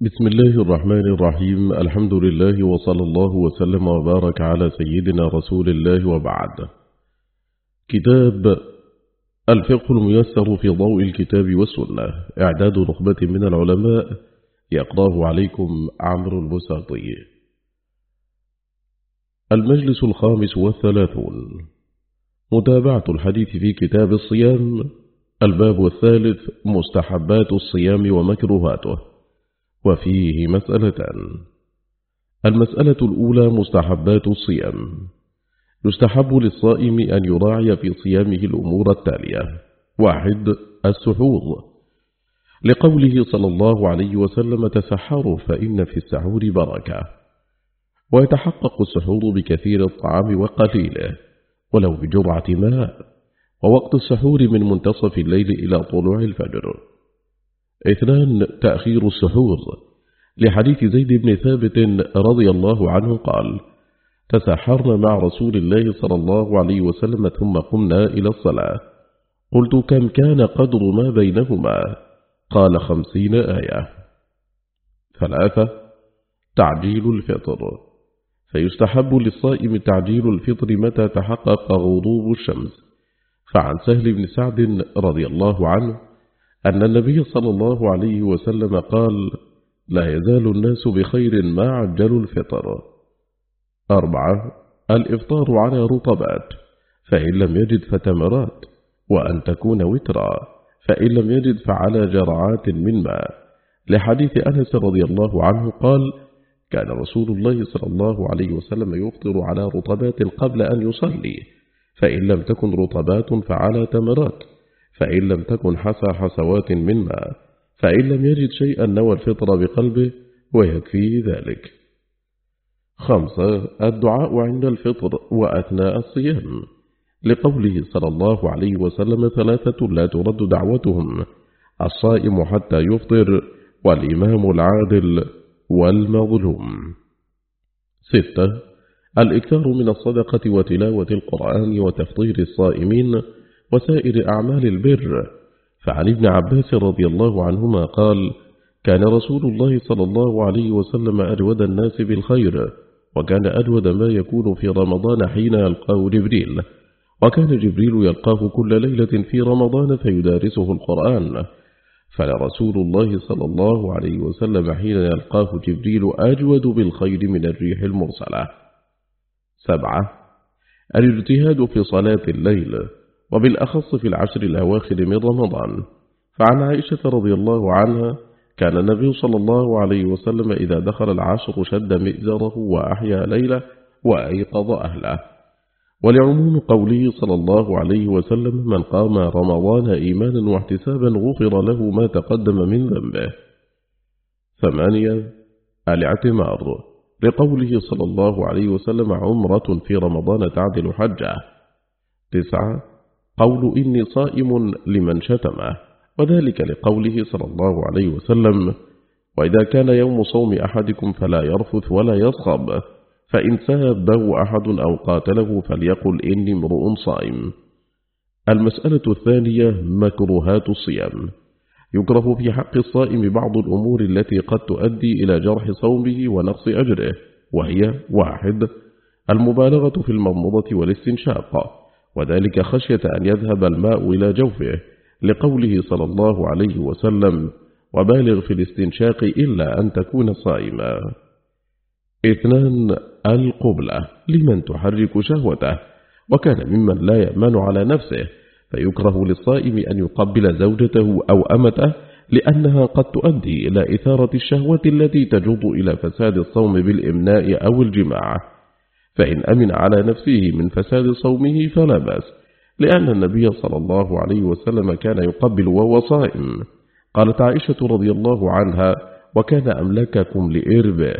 بسم الله الرحمن الرحيم. الحمد لله وصلى الله وسلم وبارك على سيدنا رسول الله وبعد. كتاب الفقه الميسر في ضوء الكتاب والسنة. إعداد نخبة من العلماء. يقراه عليكم عمرو البساطي. المجلس الخامس والثلاثون. متابعة الحديث في كتاب الصيام. الباب الثالث مستحبات الصيام ومكروهاته. وفيه مسألتان. المسألة الأولى مستحبات الصيام. يستحب للصائم أن يراعي في صيامه الأمور التالية. واحد السحور. لقوله صلى الله عليه وسلم تسحروا فإن في السحور بركة. ويتحقق السحور بكثير الطعام وقليله ولو بجرعة ماء. ووقت السحور من منتصف الليل إلى طلوع الفجر. اثنان تأخير السحور. لحديث زيد بن ثابت رضي الله عنه قال تسحرنا مع رسول الله صلى الله عليه وسلم ثم قمنا إلى الصلاة. قلت كم كان قدر ما بينهما؟ قال خمسين آية. ثلاثة تعجيل الفطر. فيستحب للصائم تعجيل الفطر متى تحقق غروب الشمس. فعن سهل بن سعد رضي الله عنه أن النبي صلى الله عليه وسلم قال لا يزال الناس بخير ما عجلوا الفطر. أربعة الإفطار على رطبات فإن لم يجد فتمرات وأن تكون وترا فإن لم يجد فعلى جرعات من ماء. لحديث أنس رضي الله عنه قال كان رسول الله صلى الله عليه وسلم يفطر على رطبات قبل أن يصلي فإن لم تكن رطبات فعلى تمرات. فإن لم تكن حسى حسوات من ماء فإن لم يجد شيئا نوى الفطر بقلبه ويكفيه ذلك. خمسة الدعاء عند الفطر وأثناء الصيام. لقوله صلى الله عليه وسلم ثلاثة لا ترد دعوتهم الصائم حتى يفطر والإمام العادل والمظلوم. ستة الإكثار من الصدقة وتلاوة القرآن وتفطير الصائمين وسائر أعمال البر. فعن ابن عباس رضي الله عنهما قال كان رسول الله صلى الله عليه وسلم أجود الناس بالخير وكان أجود ما يكون في رمضان حين يلقاه جبريل. وكان جبريل يلقاه كل ليلة في رمضان فيدارسه القرآن. فلرسول الله صلى الله عليه وسلم حين يلقاه جبريل أجود بالخير من الريح المرسلة. سبعة. الإجتهاد في صلاة الليل. وبالأخص في العشر الأواخر من رمضان. فعن عائشة رضي الله عنها كان النبي صلى الله عليه وسلم إذا دخل العشر شد مئزره وأحيا ليلة وأيقظ أهله. ولعموم قوله صلى الله عليه وسلم من قام رمضان إيمانا واحتسابا غفر له ما تقدم من ذنبه. ثمانية الاعتمار. لقوله صلى الله عليه وسلم عمرة في رمضان تعدل حجة. تسعة قول إني صائم لمن شتمه وذلك لقوله صلى الله عليه وسلم وإذا كان يوم صوم أحدكم فلا يرفث ولا يصخب فإن سابه أحد أو قاتله فليقل إني امرؤ صائم. المسألة الثانية مكروهات الصيام. يكره في حق الصائم بعض الأمور التي قد تؤدي إلى جرح صومه ونقص أجره وهي واحد المبالغة في المضمضة والاستنشاق. وذلك خشية أن يذهب الماء إلى جوفه لقوله صلى الله عليه وسلم وبالغ في الاستنشاق إلا أن تكون صائما. اثنان القبلة لمن تحرك شهوته وكان ممن لا يأمن على نفسه فيكره للصائم أن يقبل زوجته أو أمته لأنها قد تؤدي إلى إثارة الشهوة التي تجض إلى فساد الصوم بالإمناء أو الجماع. فإن أمن على نفسه من فساد صومه فلا بأس لأن النبي صلى الله عليه وسلم كان يقبل وهو صائم. قالت عائشة رضي الله عنها وكان أملككم لإربه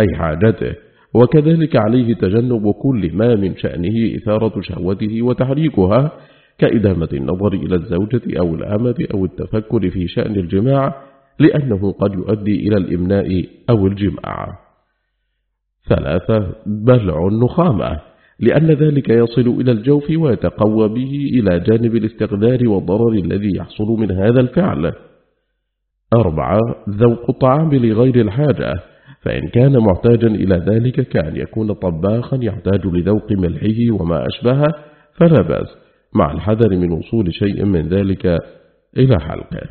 أي حاجته وكذلك عليه تجنب كل ما من شأنه إثارة شهوته وتحريكها كإدامة النظر إلى الزوجة أو الأمة أو التفكر في شأن الجماع لأنه قد يؤدي إلى الإمناء أو الجماع. ثلاثة بلع النخامة لأن ذلك يصل إلى الجوف ويتقوى به إلى جانب الاستقدار والضرر الذي يحصل من هذا الفعل. أربعة ذوق الطعام لغير الحاجة فإن كان محتاجا إلى ذلك كأن يكون طباخا يحتاج لذوق ملحه وما أشبهه فلا بأس مع الحذر من وصول شيء من ذلك إلى حلقه.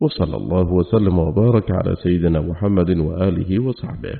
وصلى الله وسلم وبارك على سيدنا محمد وآله وصحبه.